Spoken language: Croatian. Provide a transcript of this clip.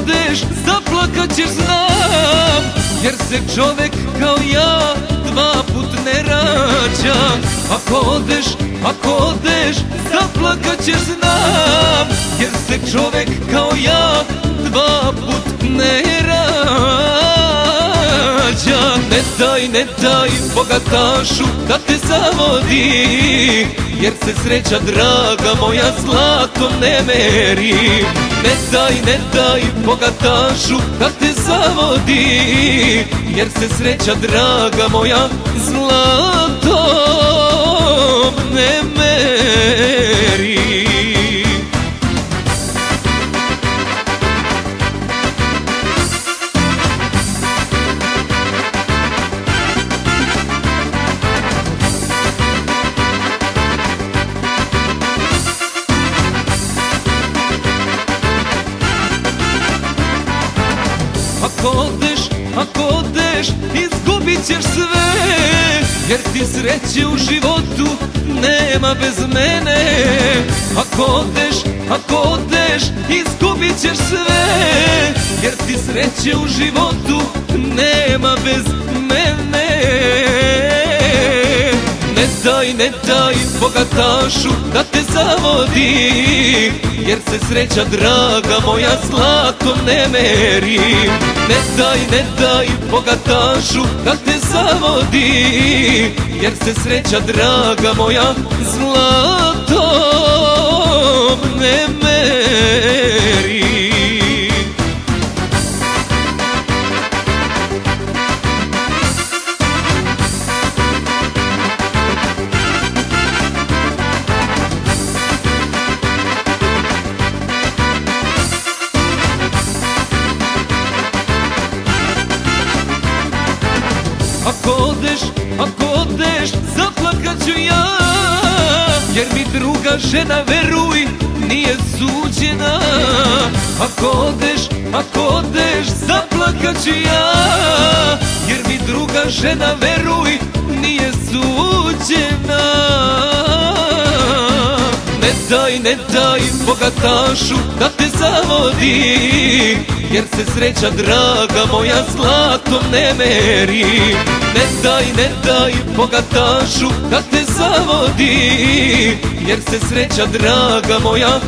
odeš, zaplakat ćeš znam. Jer se čovek kao ja dva put ne rađa. Ako odeš, ako odeš, zaplakat ćeš znam. Jer se čovek kao ja dva put ne rađa. Ne daj, ne daj bogatašu da te zavodi. Jer se sreća draga moja zlatom ne meri Ne daj, ne daj bogatašu da te zavodi Jer se sreća draga moja zlatom Ako odeš, ako odeš, izgubit ćeš sve. Jer ti sreće u životu nema bez mene. Ako odeš, ako odeš, izgubit ćeš sve. Jer ti sreće u životu nema bez mene. Ne daj, ne daj bogatašu da te zavodi Jer se sreća draga moja zlatom ne meri. Ne daj, ne daj bogatašu da te zavodi. Jer se sreća draga moja zlatom Ako odeš, ako odeš, zaplakat ću ja. Jer mi druga žena, veruj, nije suđena. Ako odeš, ako odeš, zaplakat ću ja. Jer mi druga žena, veruj, nije suđena. Ne daj, ne daj bogatašu da te zavodi Jer se sreća draga moja zlatom ne meri. Ne daj, ne daj bogatašu da te zavodi. Jer se sreća draga moja